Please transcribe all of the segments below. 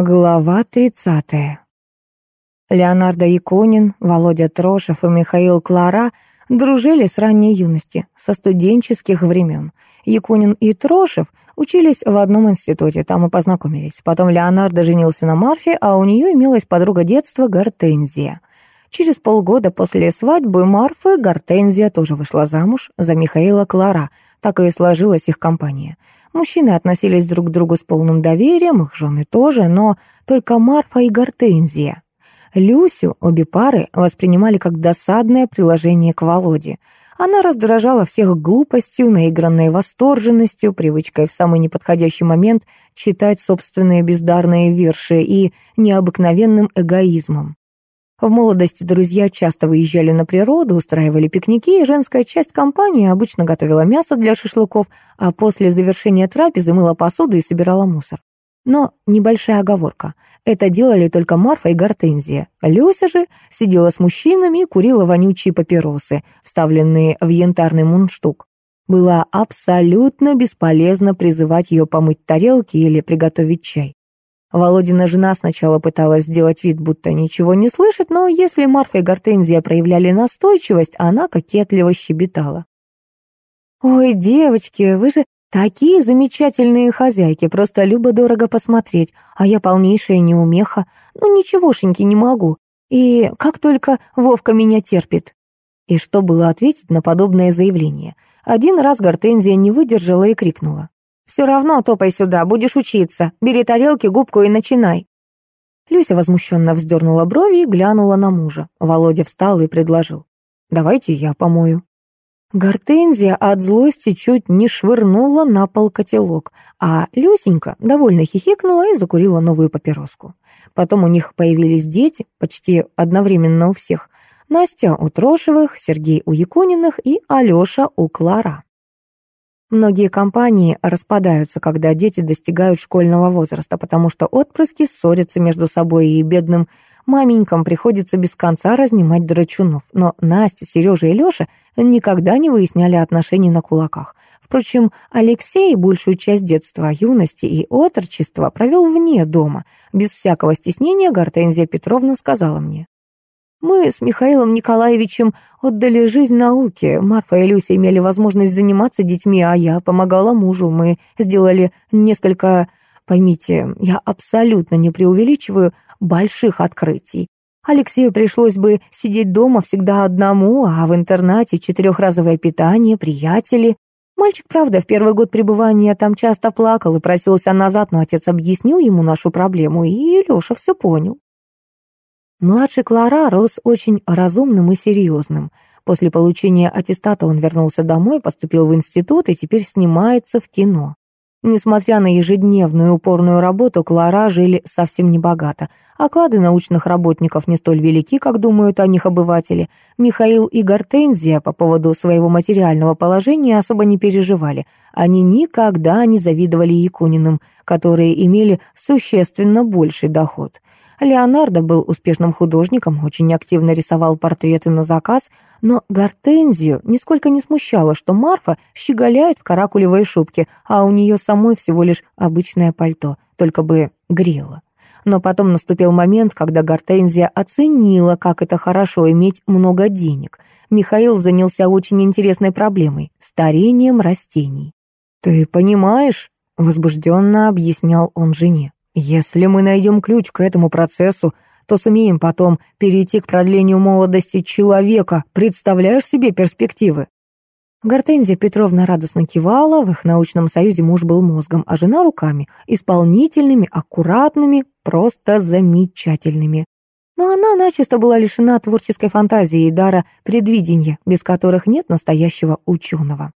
Глава 30. Леонардо Якунин, Володя Трошев и Михаил Клара дружили с ранней юности, со студенческих времен. Якунин и Трошев учились в одном институте, там и познакомились. Потом Леонардо женился на Марфе, а у нее имелась подруга детства Гортензия. Через полгода после свадьбы Марфы Гортензия тоже вышла замуж за Михаила Клара, так и сложилась их компания — Мужчины относились друг к другу с полным доверием, их жены тоже, но только Марфа и Гортензия. Люсю обе пары воспринимали как досадное приложение к Володе. Она раздражала всех глупостью, наигранной восторженностью, привычкой в самый неподходящий момент читать собственные бездарные верши и необыкновенным эгоизмом. В молодости друзья часто выезжали на природу, устраивали пикники, и женская часть компании обычно готовила мясо для шашлыков, а после завершения трапезы мыла посуду и собирала мусор. Но небольшая оговорка. Это делали только Марфа и Гортензия. Люся же сидела с мужчинами и курила вонючие папиросы, вставленные в янтарный мундштук. Было абсолютно бесполезно призывать ее помыть тарелки или приготовить чай. Володина жена сначала пыталась сделать вид, будто ничего не слышит, но если Марфа и Гортензия проявляли настойчивость, она кокетливо щебетала. «Ой, девочки, вы же такие замечательные хозяйки, просто любо-дорого посмотреть, а я полнейшая неумеха, ну ничегошеньки не могу. И как только Вовка меня терпит». И что было ответить на подобное заявление? Один раз Гортензия не выдержала и крикнула. «Все равно топай сюда, будешь учиться. Бери тарелки, губку и начинай». Люся возмущенно вздернула брови и глянула на мужа. Володя встал и предложил. «Давайте я помою». Гортензия от злости чуть не швырнула на пол котелок, а Люсенька довольно хихикнула и закурила новую папироску. Потом у них появились дети, почти одновременно у всех. Настя у Трошевых, Сергей у Якуниных и Алёша у Клара. Многие компании распадаются, когда дети достигают школьного возраста, потому что отпрыски ссорятся между собой, и бедным маменькам приходится без конца разнимать драчунов. Но Настя, Сережа и Леша никогда не выясняли отношений на кулаках. Впрочем, Алексей большую часть детства, юности и отрочества провел вне дома. Без всякого стеснения Гортензия Петровна сказала мне. Мы с Михаилом Николаевичем отдали жизнь науке. Марфа и Люся имели возможность заниматься детьми, а я помогала мужу. Мы сделали несколько, поймите, я абсолютно не преувеличиваю, больших открытий. Алексею пришлось бы сидеть дома всегда одному, а в интернате четырехразовое питание, приятели. Мальчик, правда, в первый год пребывания там часто плакал и просился назад, но отец объяснил ему нашу проблему, и Леша все понял. Младший Клара рос очень разумным и серьезным. После получения аттестата он вернулся домой, поступил в институт и теперь снимается в кино. Несмотря на ежедневную упорную работу, Клара жили совсем небогато. Оклады научных работников не столь велики, как думают о них обыватели. Михаил и Гортензия по поводу своего материального положения особо не переживали. Они никогда не завидовали Якуниным, которые имели существенно больший доход. Леонардо был успешным художником, очень активно рисовал портреты на заказ, но Гортензию нисколько не смущало, что Марфа щеголяет в каракулевой шубке, а у нее самой всего лишь обычное пальто, только бы грело. Но потом наступил момент, когда Гортензия оценила, как это хорошо иметь много денег. Михаил занялся очень интересной проблемой — старением растений. «Ты понимаешь?» — возбужденно объяснял он жене. Если мы найдем ключ к этому процессу, то сумеем потом перейти к продлению молодости человека. Представляешь себе перспективы?» Гортензия Петровна радостно кивала, в их научном союзе муж был мозгом, а жена руками, исполнительными, аккуратными, просто замечательными. Но она начисто была лишена творческой фантазии и дара предвидения, без которых нет настоящего ученого.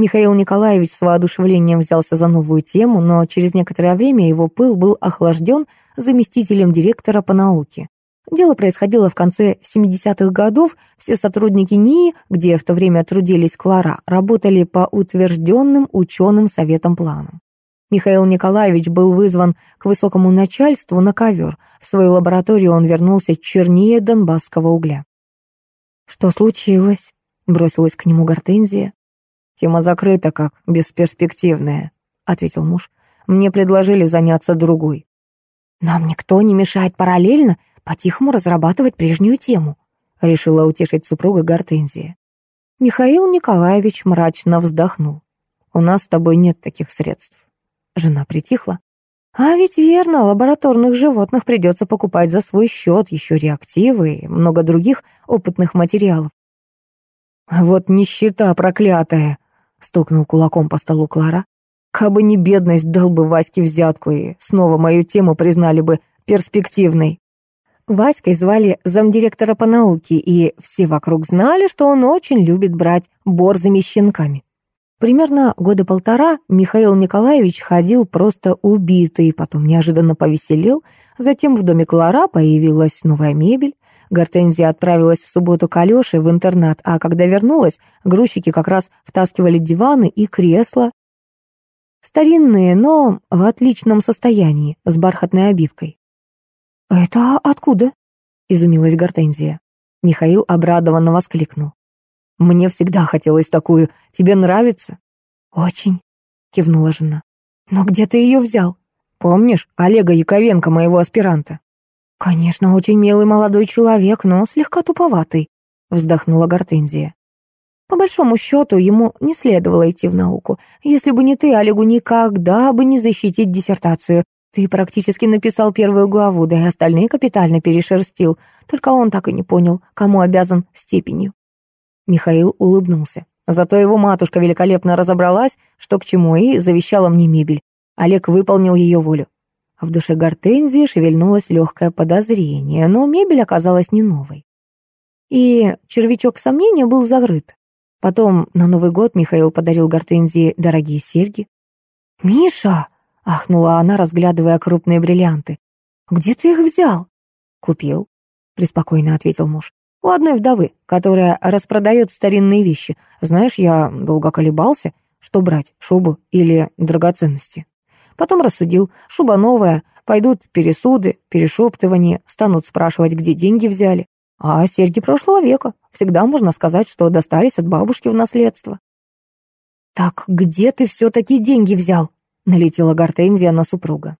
Михаил Николаевич с воодушевлением взялся за новую тему, но через некоторое время его пыл был охлажден заместителем директора по науке. Дело происходило в конце 70-х годов, все сотрудники НИИ, где в то время трудились Клара, работали по утвержденным ученым советом планам. Михаил Николаевич был вызван к высокому начальству на ковер. В свою лабораторию он вернулся чернее донбасского угля. «Что случилось?» — бросилась к нему Гортензия. «Тема закрыта как бесперспективная», — ответил муж. «Мне предложили заняться другой». «Нам никто не мешает параллельно по-тихому разрабатывать прежнюю тему», решила утешить супруга Гортензия. Михаил Николаевич мрачно вздохнул. «У нас с тобой нет таких средств». Жена притихла. «А ведь верно, лабораторных животных придется покупать за свой счет, еще реактивы и много других опытных материалов». «Вот нищета проклятая!» — стукнул кулаком по столу Клара. «Кабы не бедность, дал бы Ваське взятку, и снова мою тему признали бы перспективной». Васькой звали замдиректора по науке, и все вокруг знали, что он очень любит брать борзыми щенками. Примерно года полтора Михаил Николаевич ходил просто убитый, потом неожиданно повеселел, затем в доме Клара появилась новая мебель, Гортензия отправилась в субботу к Алёше в интернат, а когда вернулась, грузчики как раз втаскивали диваны и кресла. Старинные, но в отличном состоянии, с бархатной обивкой. «Это откуда?» — изумилась Гортензия. Михаил обрадованно воскликнул. «Мне всегда хотелось такую. Тебе нравится?» «Очень», — кивнула жена. «Но где ты ее взял?» «Помнишь Олега Яковенко, моего аспиранта?» «Конечно, очень милый молодой человек, но слегка туповатый», — вздохнула Гортензия. По большому счету, ему не следовало идти в науку. Если бы не ты, Олегу никогда бы не защитить диссертацию. Ты практически написал первую главу, да и остальные капитально перешерстил. Только он так и не понял, кому обязан степенью. Михаил улыбнулся. Зато его матушка великолепно разобралась, что к чему, и завещала мне мебель. Олег выполнил ее волю. В душе Гортензии шевельнулось легкое подозрение, но мебель оказалась не новой. И червячок сомнения был закрыт. Потом на Новый год Михаил подарил Гортензии дорогие серьги. «Миша!» Ахнула она, разглядывая крупные бриллианты. «Где ты их взял?» «Купил», — преспокойно ответил муж. «У одной вдовы, которая распродает старинные вещи. Знаешь, я долго колебался, что брать, шубу или драгоценности. Потом рассудил, шуба новая, пойдут пересуды, перешептывания, станут спрашивать, где деньги взяли. А серьги прошлого века. Всегда можно сказать, что достались от бабушки в наследство. «Так где ты все-таки деньги взял?» налетела Гортензия на супруга.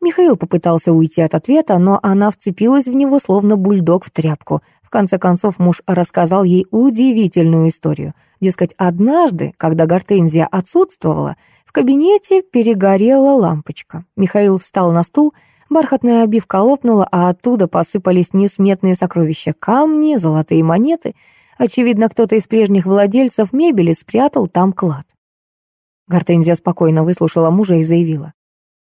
Михаил попытался уйти от ответа, но она вцепилась в него, словно бульдог в тряпку. В конце концов муж рассказал ей удивительную историю. Дескать, однажды, когда Гортензия отсутствовала, в кабинете перегорела лампочка. Михаил встал на стул, бархатная обивка лопнула, а оттуда посыпались несметные сокровища, камни, золотые монеты. Очевидно, кто-то из прежних владельцев мебели спрятал там клад. Гортензия спокойно выслушала мужа и заявила.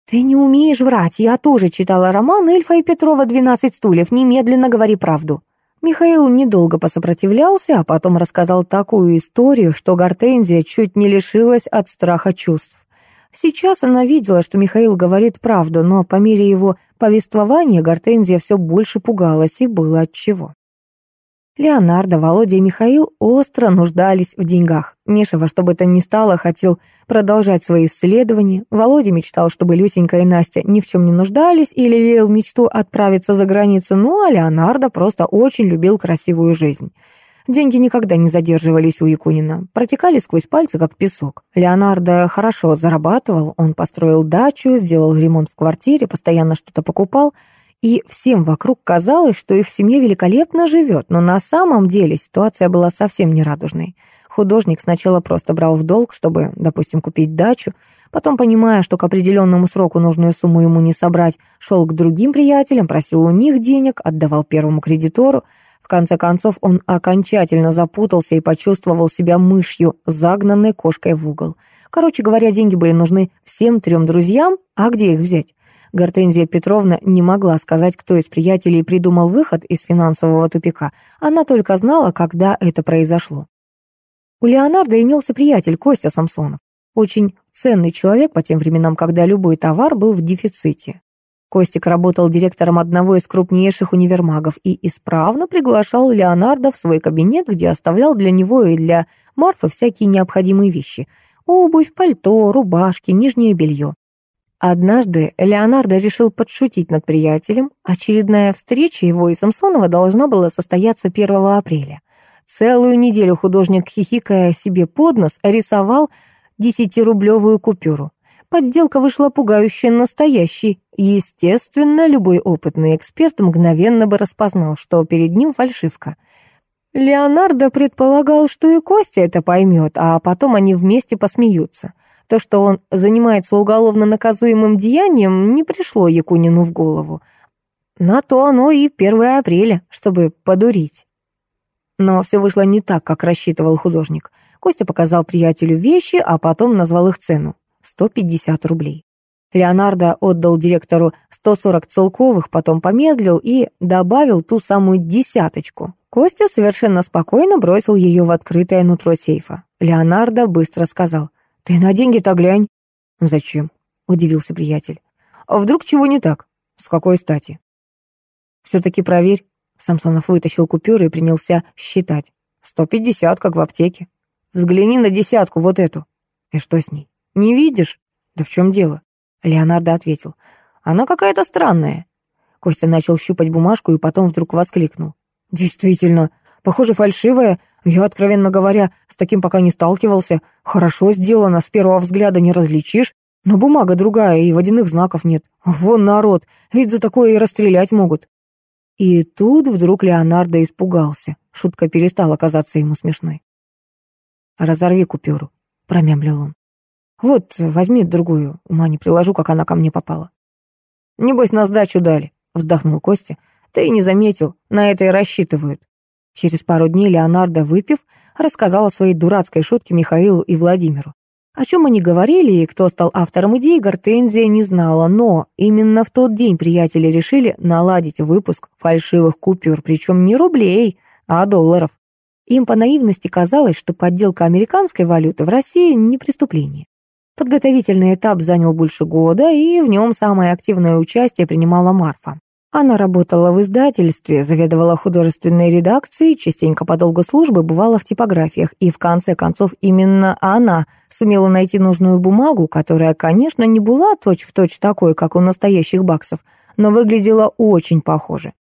«Ты не умеешь врать, я тоже читала роман Эльфа и Петрова «Двенадцать стульев», немедленно говори правду». Михаил недолго посопротивлялся, а потом рассказал такую историю, что Гортензия чуть не лишилась от страха чувств. Сейчас она видела, что Михаил говорит правду, но по мере его повествования Гортензия все больше пугалась, и было отчего. Леонардо, Володя и Михаил остро нуждались в деньгах. Миша во что бы то ни стало хотел продолжать свои исследования. Володя мечтал, чтобы Люсенька и Настя ни в чем не нуждались или лелеял мечту отправиться за границу, ну а Леонардо просто очень любил красивую жизнь. Деньги никогда не задерживались у Якунина, протекали сквозь пальцы, как песок. Леонардо хорошо зарабатывал, он построил дачу, сделал ремонт в квартире, постоянно что-то покупал — и всем вокруг казалось, что их семья великолепно живет, но на самом деле ситуация была совсем нерадужной. Художник сначала просто брал в долг, чтобы, допустим, купить дачу, потом, понимая, что к определенному сроку нужную сумму ему не собрать, шел к другим приятелям, просил у них денег, отдавал первому кредитору. В конце концов, он окончательно запутался и почувствовал себя мышью, загнанной кошкой в угол. Короче говоря, деньги были нужны всем трем друзьям, а где их взять? Гортензия Петровна не могла сказать, кто из приятелей придумал выход из финансового тупика. Она только знала, когда это произошло. У Леонардо имелся приятель Костя Самсонов. Очень ценный человек по тем временам, когда любой товар был в дефиците. Костик работал директором одного из крупнейших универмагов и исправно приглашал Леонардо в свой кабинет, где оставлял для него и для Марфы всякие необходимые вещи. Обувь, пальто, рубашки, нижнее белье. Однажды Леонардо решил подшутить над приятелем. Очередная встреча его и Самсонова должна была состояться 1 апреля. Целую неделю художник, хихикая себе под нос, рисовал десятирублевую купюру. Подделка вышла пугающей настоящей. Естественно, любой опытный эксперт мгновенно бы распознал, что перед ним фальшивка. Леонардо предполагал, что и Костя это поймет, а потом они вместе посмеются. То, что он занимается уголовно наказуемым деянием, не пришло Якунину в голову. На то оно и 1 апреля, чтобы подурить. Но все вышло не так, как рассчитывал художник. Костя показал приятелю вещи, а потом назвал их цену. 150 рублей. Леонардо отдал директору 140 целковых, потом помедлил и добавил ту самую десяточку. Костя совершенно спокойно бросил ее в открытое нутро сейфа. Леонардо быстро сказал, «Ты на деньги-то глянь». «Зачем?» — удивился приятель. «А вдруг чего не так? С какой стати?» «Все-таки проверь». Самсонов вытащил купюры и принялся считать. «Сто пятьдесят, как в аптеке. Взгляни на десятку, вот эту». «И что с ней?» «Не видишь?» «Да в чем дело?» Леонардо ответил. «Она какая-то странная». Костя начал щупать бумажку и потом вдруг воскликнул. «Действительно, похоже, фальшивая. Я, откровенно говоря, с таким пока не сталкивался. Хорошо сделано, с первого взгляда не различишь. Но бумага другая, и водяных знаков нет. Вон народ, ведь за такое и расстрелять могут». И тут вдруг Леонардо испугался. Шутка перестала казаться ему смешной. «Разорви купюру», — промямлил он. Вот, возьми другую, ума не приложу, как она ко мне попала. Небось, на сдачу дали, вздохнул Костя. Ты и не заметил, на это и рассчитывают. Через пару дней Леонардо, выпив, рассказал о своей дурацкой шутке Михаилу и Владимиру. О чем они говорили и кто стал автором идеи, Гортензия не знала, но именно в тот день приятели решили наладить выпуск фальшивых купюр, причем не рублей, а долларов. Им по наивности казалось, что подделка американской валюты в России не преступление. Подготовительный этап занял больше года, и в нем самое активное участие принимала Марфа. Она работала в издательстве, заведовала художественной редакцией, частенько по долгу службы бывала в типографиях, и в конце концов именно она сумела найти нужную бумагу, которая, конечно, не была точь-в-точь точь такой, как у настоящих баксов, но выглядела очень похоже.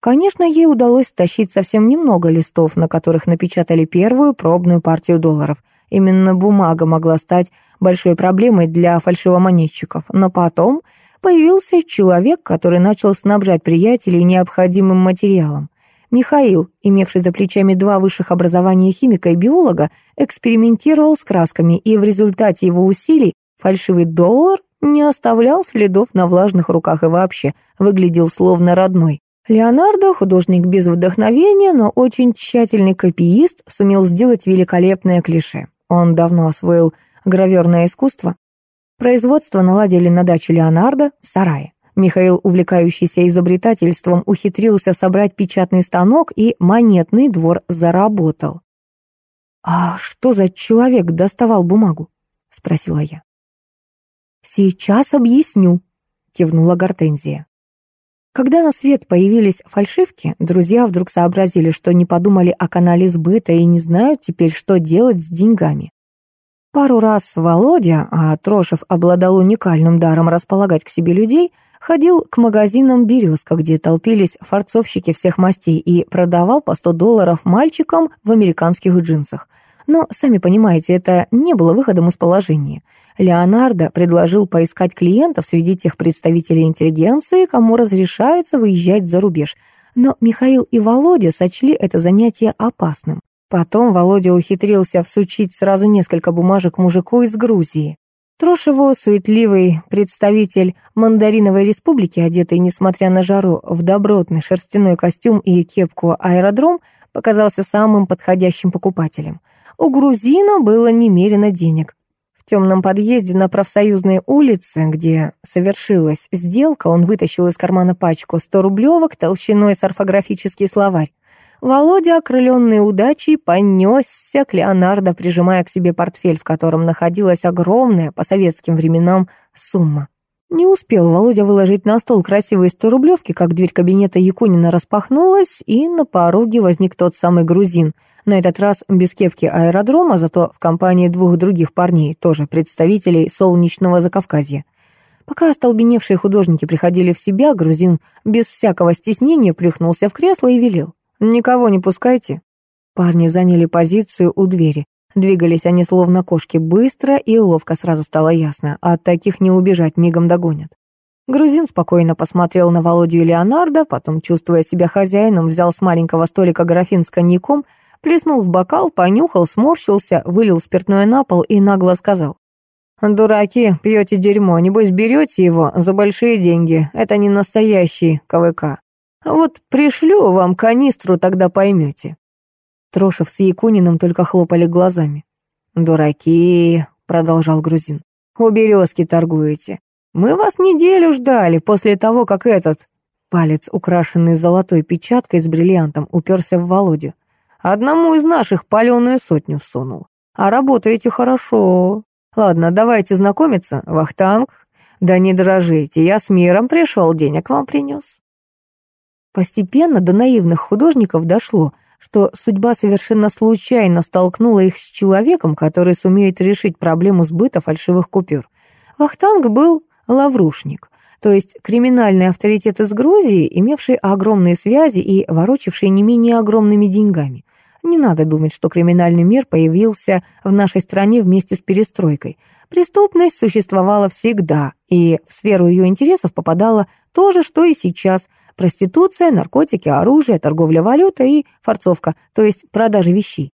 Конечно, ей удалось стащить совсем немного листов, на которых напечатали первую пробную партию долларов. Именно бумага могла стать большой проблемой для фальшивомонетчиков, но потом появился человек, который начал снабжать приятелей необходимым материалом. Михаил, имевший за плечами два высших образования химика и биолога, экспериментировал с красками, и в результате его усилий фальшивый доллар не оставлял следов на влажных руках и вообще выглядел словно родной. Леонардо, художник без вдохновения, но очень тщательный копиист, сумел сделать великолепное клише. Он давно освоил граверное искусство. Производство наладили на даче Леонардо в сарае. Михаил, увлекающийся изобретательством, ухитрился собрать печатный станок, и монетный двор заработал. «А что за человек доставал бумагу?» — спросила я. «Сейчас объясню», — кивнула Гортензия. Когда на свет появились фальшивки, друзья вдруг сообразили, что не подумали о канале сбыта и не знают теперь, что делать с деньгами. Пару раз Володя, а Трошев обладал уникальным даром располагать к себе людей, ходил к магазинам «Березка», где толпились фарцовщики всех мастей и продавал по 100 долларов мальчикам в американских джинсах. Но, сами понимаете, это не было выходом из положения. Леонардо предложил поискать клиентов среди тех представителей интеллигенции, кому разрешается выезжать за рубеж. Но Михаил и Володя сочли это занятие опасным. Потом Володя ухитрился всучить сразу несколько бумажек мужику из Грузии. Трошево, суетливый представитель мандариновой республики, одетый, несмотря на жару, в добротный шерстяной костюм и кепку аэродром, показался самым подходящим покупателем. У грузина было немерено денег. В темном подъезде на профсоюзной улице, где совершилась сделка, он вытащил из кармана пачку 100 рублевок толщиной с орфографический словарь. Володя, окрыленный удачей, понесся к Леонардо, прижимая к себе портфель, в котором находилась огромная, по советским временам, сумма. Не успел Володя выложить на стол красивые сторублевки, как дверь кабинета Якунина распахнулась, и на пороге возник тот самый грузин. На этот раз без кепки аэродрома, зато в компании двух других парней, тоже представителей солнечного Закавказья. Пока остолбеневшие художники приходили в себя, грузин без всякого стеснения плюхнулся в кресло и велел. «Никого не пускайте». Парни заняли позицию у двери. Двигались они словно кошки быстро и ловко, сразу стало ясно. От таких не убежать, мигом догонят. Грузин спокойно посмотрел на Володю и Леонардо, потом, чувствуя себя хозяином, взял с маленького столика графин с коньяком, плеснул в бокал, понюхал, сморщился, вылил спиртное на пол и нагло сказал. «Дураки, пьете дерьмо, небось берете его за большие деньги. Это не настоящий КВК. Вот пришлю вам канистру, тогда поймете». Трошев с Якуниным только хлопали глазами. «Дураки», — продолжал грузин, — «у березки торгуете. Мы вас неделю ждали после того, как этот...» Палец, украшенный золотой печаткой с бриллиантом, уперся в Володю. «Одному из наших паленую сотню всунул. А работаете хорошо. Ладно, давайте знакомиться, Вахтанг. Да не дрожите, я с миром пришел, денег вам принес». Постепенно до наивных художников дошло, что судьба совершенно случайно столкнула их с человеком, который сумеет решить проблему сбыта фальшивых купюр. Вахтанг был лаврушник, то есть криминальный авторитет из Грузии, имевший огромные связи и ворочивший не менее огромными деньгами. Не надо думать, что криминальный мир появился в нашей стране вместе с перестройкой. Преступность существовала всегда, и в сферу ее интересов попадала то же, что и сейчас – Проституция, наркотики, оружие, торговля валютой и форцовка, то есть продажа вещей.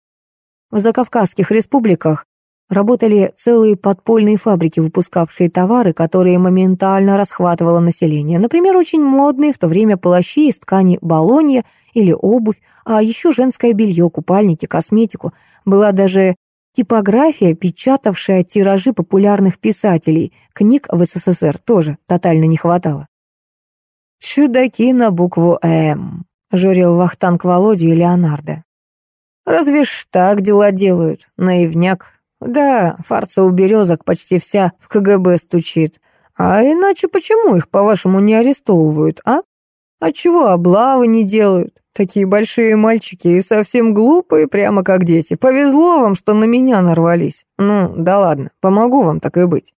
В закавказских республиках работали целые подпольные фабрики, выпускавшие товары, которые моментально расхватывало население. Например, очень модные в то время плащи из ткани балонья или обувь, а еще женское белье, купальники, косметику. Была даже типография, печатавшая тиражи популярных писателей. Книг в СССР тоже тотально не хватало. «Чудаки на букву «М», — журил вахтанг Володя и Леонардо. «Разве ж так дела делают, наивняк? Да, фарца у березок почти вся в КГБ стучит. А иначе почему их, по-вашему, не арестовывают, а? А чего облавы не делают? Такие большие мальчики и совсем глупые, прямо как дети. Повезло вам, что на меня нарвались. Ну, да ладно, помогу вам так и быть.